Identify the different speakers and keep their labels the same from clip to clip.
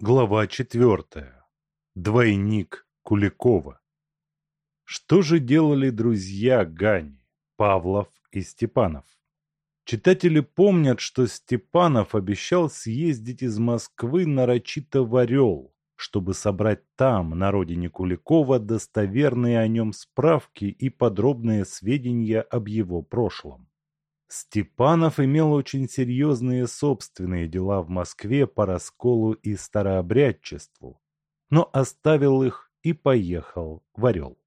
Speaker 1: Глава четвертая. Двойник Куликова. Что же делали друзья Гани, Павлов и Степанов? Читатели помнят, что Степанов обещал съездить из Москвы нарочито в Орел, чтобы собрать там, на родине Куликова, достоверные о нем справки и подробные сведения об его прошлом. Степанов имел очень серьезные собственные дела в Москве по расколу и старообрядчеству, но оставил их и поехал в Орел.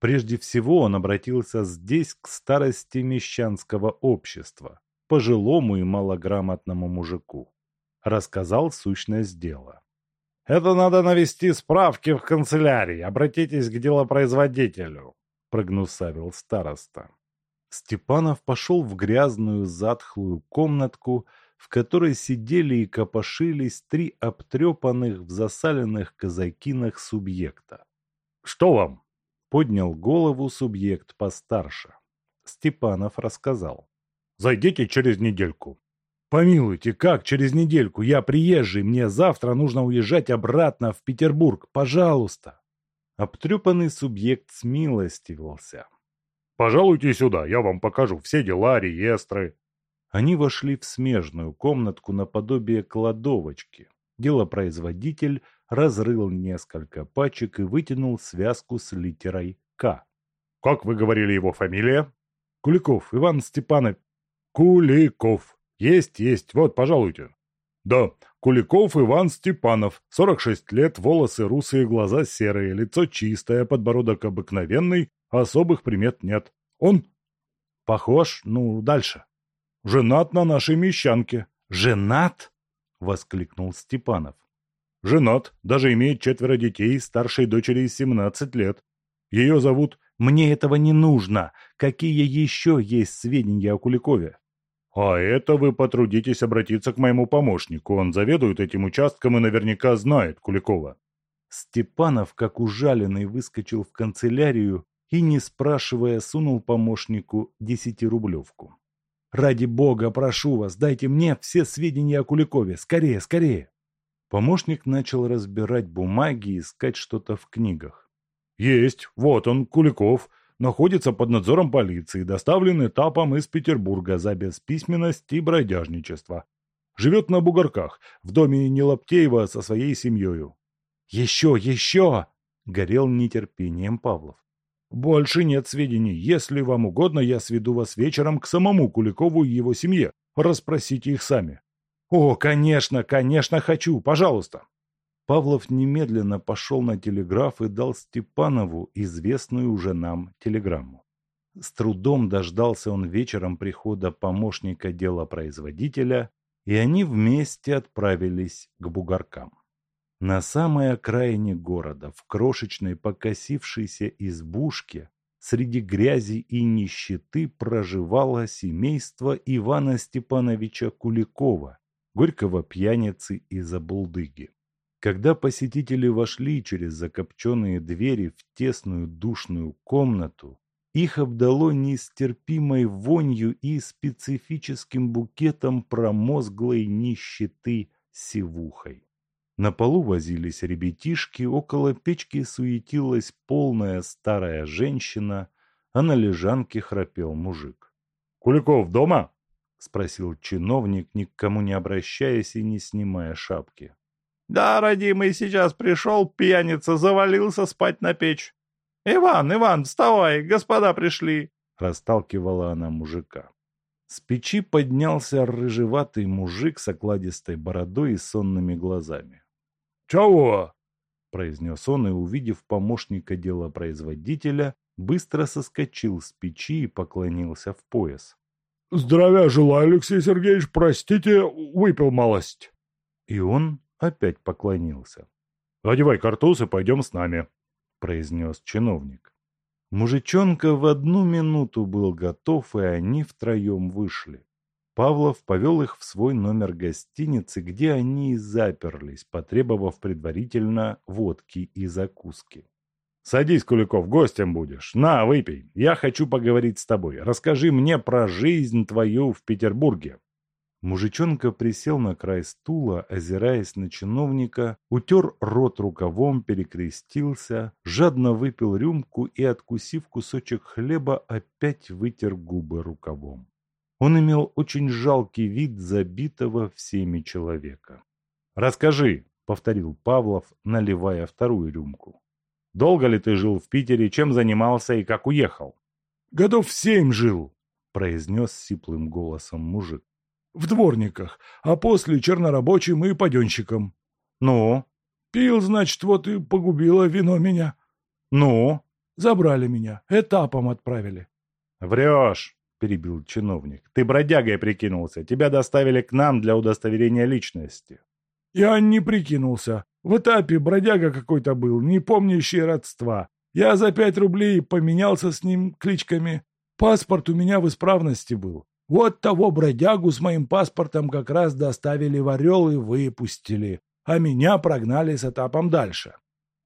Speaker 1: Прежде всего он обратился здесь к старости мещанского общества, пожилому и малограмотному мужику. Рассказал сущность дела. «Это надо навести справки в канцелярии, обратитесь к делопроизводителю», прогнусавил староста. Степанов пошел в грязную затхлую комнатку, в которой сидели и копошились три обтрепанных в засаленных казакинах субъекта. «Что вам?» — поднял голову субъект постарше. Степанов рассказал. «Зайдите через недельку». «Помилуйте, как через недельку? Я приезжий, мне завтра нужно уезжать обратно в Петербург. Пожалуйста!» Обтрепанный субъект смилостивился. Пожалуйте сюда, я вам покажу все дела, реестры». Они вошли в смежную комнатку наподобие кладовочки. Делопроизводитель разрыл несколько пачек и вытянул связку с литерой «К». «Как вы говорили его фамилия?» «Куликов Иван Степанович». «Куликов. Есть, есть. Вот, пожалуйте». «Да, Куликов Иван Степанов. 46 лет, волосы русые, глаза серые, лицо чистое, подбородок обыкновенный, Особых примет нет. Он похож, ну, дальше. Женат на нашей мещанке. Женат? Воскликнул Степанов. Женат, даже имеет четверо детей, старшей дочери 17 лет. Ее зовут... Мне этого не нужно. Какие еще есть сведения о Куликове? А это вы потрудитесь обратиться к моему помощнику. Он заведует этим участком и наверняка знает Куликова. Степанов, как ужаленный, выскочил в канцелярию и, не спрашивая, сунул помощнику десятирублевку. «Ради бога, прошу вас, дайте мне все сведения о Куликове. Скорее, скорее!» Помощник начал разбирать бумаги и искать что-то в книгах. «Есть, вот он, Куликов, находится под надзором полиции, доставлен этапом из Петербурга за бесписьменность и бродяжничество. Живет на Бугорках, в доме Нелаптеева со своей семьей. «Еще, еще!» — горел нетерпением Павлов. «Больше нет сведений. Если вам угодно, я сведу вас вечером к самому Куликову и его семье. Расспросите их сами». «О, конечно, конечно хочу. Пожалуйста». Павлов немедленно пошел на телеграф и дал Степанову известную уже нам телеграмму. С трудом дождался он вечером прихода помощника делопроизводителя, и они вместе отправились к бугоркам. На самой окраине города, в крошечной покосившейся избушке, среди грязи и нищеты проживало семейство Ивана Степановича Куликова, горького пьяницы и забулдыги. Когда посетители вошли через закопченные двери в тесную душную комнату, их обдало нестерпимой вонью и специфическим букетом промозглой нищеты сивухой. На полу возились ребятишки, около печки суетилась полная старая женщина, а на лежанке храпел мужик. «Куликов дома?» — спросил чиновник, ни к кому не обращаясь и не снимая шапки.
Speaker 2: «Да, родимый, сейчас пришел, пьяница, завалился спать на печь. Иван, Иван, вставай, господа пришли!» — расталкивала она мужика.
Speaker 1: С печи поднялся рыжеватый мужик с окладистой бородой и сонными глазами.
Speaker 2: «Чего?»
Speaker 1: – произнес он и, увидев помощника делопроизводителя, быстро соскочил с печи и поклонился в пояс.
Speaker 2: «Здравия желаю, Алексей Сергеевич, простите, выпил малость».
Speaker 1: И он опять поклонился. «Одевай картуз и пойдем с нами», – произнес чиновник. Мужичонка в одну минуту был готов, и они втроем вышли. Павлов повел их в свой номер гостиницы, где они и заперлись, потребовав предварительно водки и закуски. «Садись, Куликов, гостем будешь. На, выпей. Я хочу поговорить с тобой. Расскажи мне про жизнь твою в Петербурге». Мужичонка присел на край стула, озираясь на чиновника, утер рот рукавом, перекрестился, жадно выпил рюмку и, откусив кусочек хлеба, опять вытер губы рукавом. Он имел очень жалкий вид забитого всеми человека. «Расскажи», — повторил Павлов, наливая вторую рюмку. «Долго ли ты жил в Питере, чем занимался и как уехал?»
Speaker 2: «Годов семь жил», — произнес сиплым голосом мужик. «В дворниках, а после чернорабочим и паденщиком».
Speaker 1: «Ну?»
Speaker 2: «Пил, значит, вот и погубило вино меня».
Speaker 1: «Ну?»
Speaker 2: «Забрали меня, этапом отправили».
Speaker 1: «Врешь!» Перебил чиновник. «Ты бродягой прикинулся. Тебя доставили к нам для удостоверения личности».
Speaker 2: «Я не прикинулся. В этапе бродяга какой-то был, не помнящий родства. Я за пять рублей поменялся с ним кличками. Паспорт у меня в исправности был. Вот того бродягу с моим паспортом как раз доставили в Орел и выпустили, а меня прогнали с этапом дальше.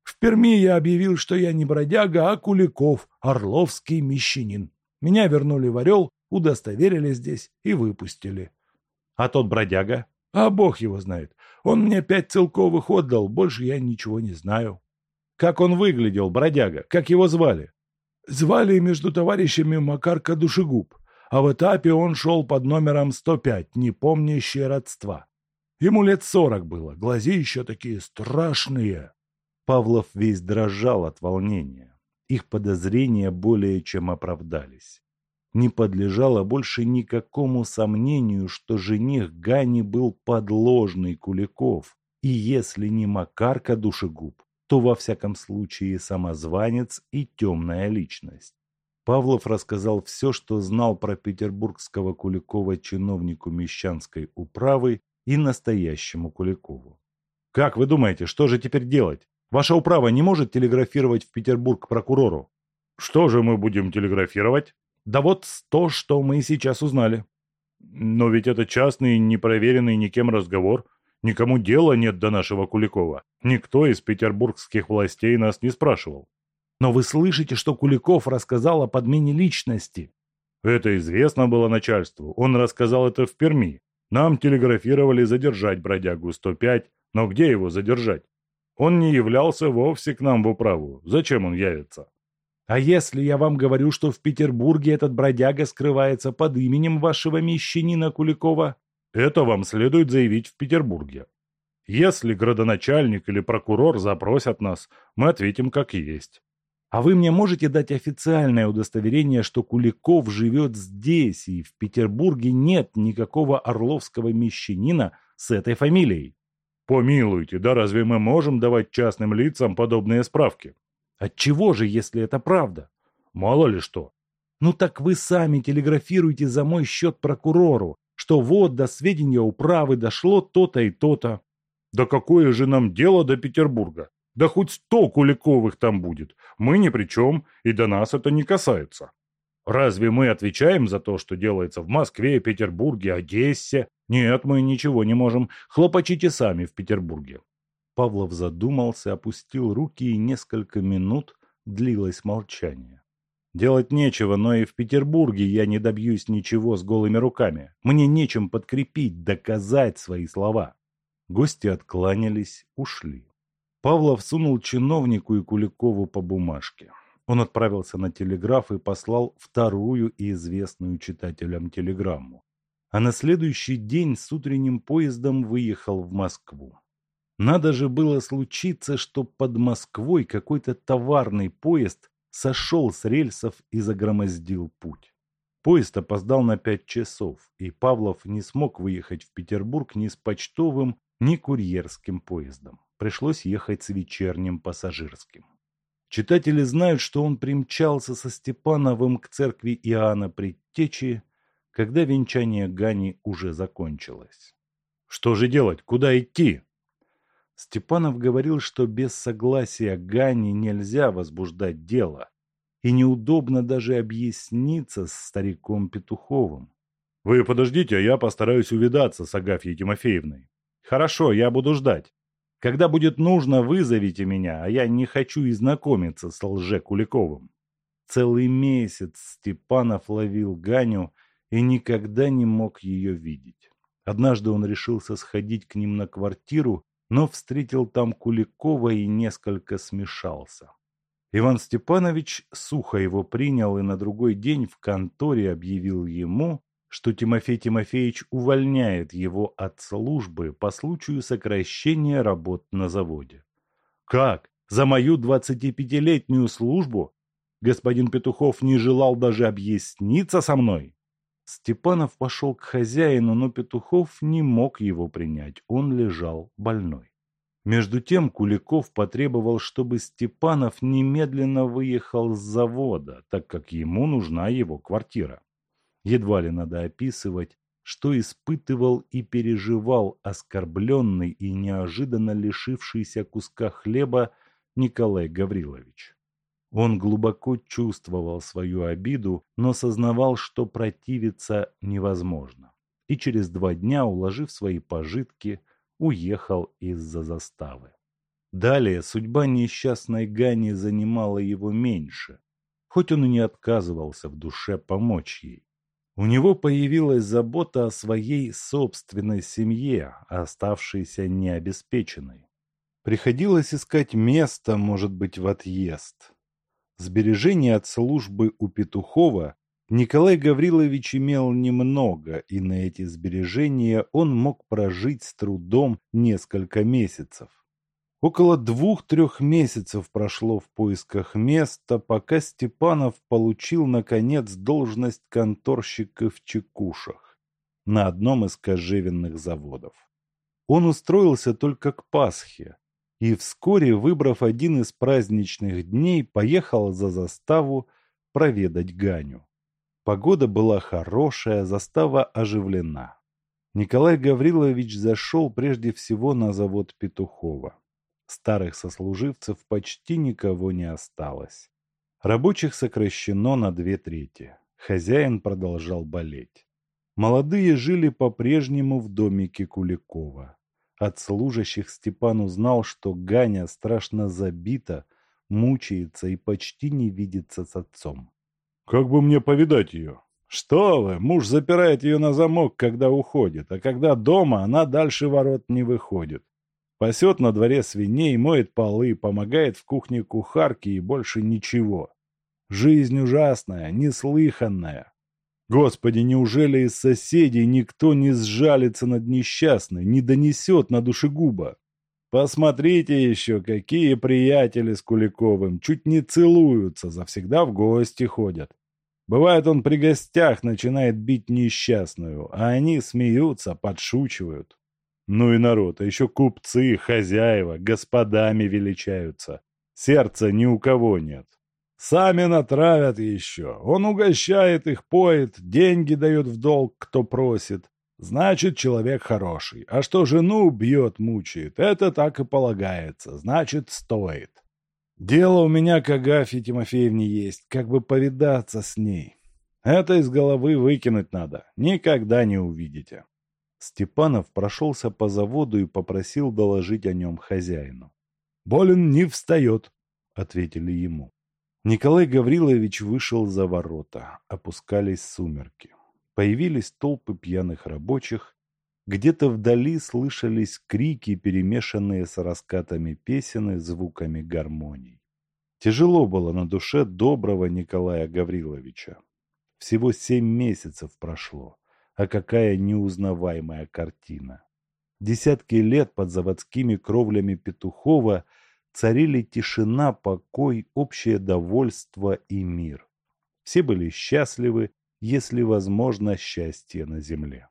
Speaker 2: В Перми я объявил, что я не бродяга, а Куликов, орловский мещанин. Меня вернули в Орел, удостоверили здесь и выпустили.
Speaker 1: А тот бродяга?
Speaker 2: А бог его знает. Он мне пять целковых отдал, больше я ничего не знаю.
Speaker 1: Как он выглядел, бродяга? Как его звали?
Speaker 2: Звали между товарищами Макарка Душегуб, а в этапе он шел под номером 105, не помнящий родства. Ему лет сорок было, глази еще такие страшные.
Speaker 1: Павлов весь дрожал от волнения. Их подозрения более чем оправдались. Не подлежало больше никакому сомнению, что жених Гани был подложный Куликов, и если не Макарка душегуб, то во всяком случае самозванец и темная личность. Павлов рассказал все, что знал про петербургского Куликова чиновнику Мещанской управы и настоящему Куликову. «Как вы думаете, что же теперь делать? Ваша управа не может телеграфировать в Петербург прокурору.
Speaker 2: Что же мы будем телеграфировать?
Speaker 1: Да вот то, что мы сейчас узнали.
Speaker 2: Но ведь это частный, непроверенный никем разговор. Никому дела нет до нашего Куликова. Никто из петербургских властей нас не спрашивал.
Speaker 1: Но вы слышите, что Куликов рассказал о подмене личности?
Speaker 2: Это известно было начальству. Он рассказал это в Перми. Нам телеграфировали задержать бродягу 105, но где его задержать? Он не являлся вовсе к нам в управу. Зачем он явится?
Speaker 1: А если я вам говорю, что в Петербурге этот бродяга скрывается под именем вашего мещанина Куликова?
Speaker 2: Это вам следует заявить в Петербурге. Если градоначальник или прокурор запросят нас, мы ответим как есть.
Speaker 1: А вы мне можете дать официальное удостоверение, что Куликов живет здесь, и в Петербурге нет никакого орловского мещанина с этой фамилией?
Speaker 2: Помилуйте, да разве мы можем давать частным лицам подобные справки?
Speaker 1: Отчего же, если это правда?
Speaker 2: Мало ли что.
Speaker 1: Ну так вы сами телеграфируете за мой счет прокурору, что вот до сведения управы дошло то-то и то-то.
Speaker 2: Да какое же нам дело до Петербурга? Да хоть сто Куликовых там будет. Мы ни при чем, и до нас это не касается. Разве мы отвечаем за то, что делается в Москве, Петербурге, Одессе? Нет, мы ничего не можем. Хлопочите сами в Петербурге.
Speaker 1: Павлов задумался, опустил руки, и несколько минут длилось молчание. Делать нечего, но и в Петербурге я не добьюсь ничего с голыми руками. Мне нечем подкрепить, доказать свои слова. Гости откланялись, ушли. Павлов сунул чиновнику и Куликову по бумажке. Он отправился на телеграф и послал вторую и известную читателям телеграмму. А на следующий день с утренним поездом выехал в Москву. Надо же было случиться, что под Москвой какой-то товарный поезд сошел с рельсов и загромоздил путь. Поезд опоздал на пять часов, и Павлов не смог выехать в Петербург ни с почтовым, ни курьерским поездом. Пришлось ехать с вечерним пассажирским. Читатели знают, что он примчался со Степановым к церкви Иоанна Предтечи, когда венчание Гани уже закончилось.
Speaker 2: Что же делать? Куда идти?
Speaker 1: Степанов говорил, что без согласия Гани нельзя возбуждать дело, и неудобно даже объясниться с стариком Петуховым.
Speaker 2: «Вы подождите, а я постараюсь увидаться с Агафьей Тимофеевной».
Speaker 1: «Хорошо, я буду ждать. Когда будет нужно, вызовите меня, а я не хочу и знакомиться с Лже-Куликовым». Целый месяц Степанов ловил Ганю и никогда не мог ее видеть. Однажды он решился сходить к ним на квартиру, но встретил там Куликова и несколько смешался. Иван Степанович сухо его принял и на другой день в конторе объявил ему, что Тимофей Тимофеевич увольняет его от службы по случаю сокращения работ на заводе. «Как? За мою двадцатипятилетнюю службу? Господин Петухов не желал даже объясниться со мной?» Степанов пошел к хозяину, но Петухов не мог его принять, он лежал больной. Между тем Куликов потребовал, чтобы Степанов немедленно выехал с завода, так как ему нужна его квартира. Едва ли надо описывать, что испытывал и переживал оскорбленный и неожиданно лишившийся куска хлеба Николай Гаврилович. Он глубоко чувствовал свою обиду, но сознавал, что противиться невозможно. И через два дня, уложив свои пожитки, уехал из-за заставы. Далее судьба несчастной Гани занимала его меньше, хоть он и не отказывался в душе помочь ей. У него появилась забота о своей собственной семье, оставшейся необеспеченной. Приходилось искать место, может быть, в отъезд. Сбережений от службы у Петухова Николай Гаврилович имел немного, и на эти сбережения он мог прожить с трудом несколько месяцев. Около двух-трех месяцев прошло в поисках места, пока Степанов получил, наконец, должность конторщика в Чекушах на одном из кожевенных заводов. Он устроился только к Пасхе, и вскоре, выбрав один из праздничных дней, поехал за заставу проведать Ганю. Погода была хорошая, застава оживлена. Николай Гаврилович зашел прежде всего на завод Петухова. Старых сослуживцев почти никого не осталось. Рабочих сокращено на две трети. Хозяин продолжал болеть. Молодые жили по-прежнему в домике Куликова. От служащих Степан узнал, что Ганя страшно забита, мучается и почти не видится с отцом. «Как бы мне повидать ее?» «Что вы, муж запирает ее на замок, когда уходит, а когда дома, она дальше ворот не выходит. Пасет на дворе свиней, моет полы, помогает в кухне кухарке и больше ничего. Жизнь ужасная, неслыханная. Господи, неужели из соседей никто не сжалится над несчастной, не донесет на душегуба? Посмотрите еще, какие приятели с Куликовым, чуть не целуются, завсегда в гости ходят. Бывает, он при гостях начинает бить несчастную, а они смеются, подшучивают. Ну и народ, а еще купцы, хозяева, господами величаются. Сердца ни у кого нет. Сами натравят еще. Он угощает их, поет, деньги дает в долг, кто просит. Значит, человек хороший. А что жену бьет, мучает, это так и полагается. Значит, стоит. Дело у меня к Агафье Тимофеевне есть, как бы повидаться с ней. Это из головы выкинуть надо. Никогда не увидите. Степанов прошелся по заводу и попросил доложить о нем хозяину. «Болен не встает», — ответили ему. Николай Гаврилович вышел за ворота. Опускались сумерки. Появились толпы пьяных рабочих. Где-то вдали слышались крики, перемешанные с раскатами песен и звуками гармоний. Тяжело было на душе доброго Николая Гавриловича. Всего семь месяцев прошло, а какая неузнаваемая картина. Десятки лет под заводскими кровлями Петухова – царили тишина, покой, общее довольство и мир. Все были счастливы, если возможно счастье на земле.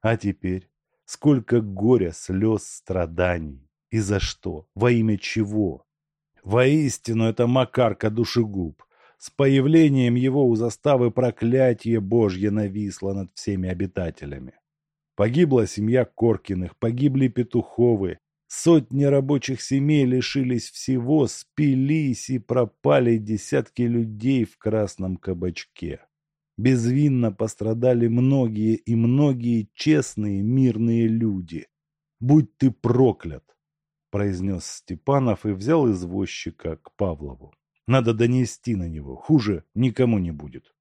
Speaker 1: А теперь сколько горя, слез, страданий. И за что? Во имя чего? Воистину, это Макарка душегуб. С появлением его у заставы проклятие Божье нависло над всеми обитателями. Погибла семья Коркиных, погибли Петуховы, Сотни рабочих семей лишились всего, спились и пропали десятки людей в красном кабачке. Безвинно пострадали многие и многие честные мирные люди. «Будь ты проклят!» – произнес Степанов и взял извозчика к Павлову. «Надо донести на него, хуже никому не будет».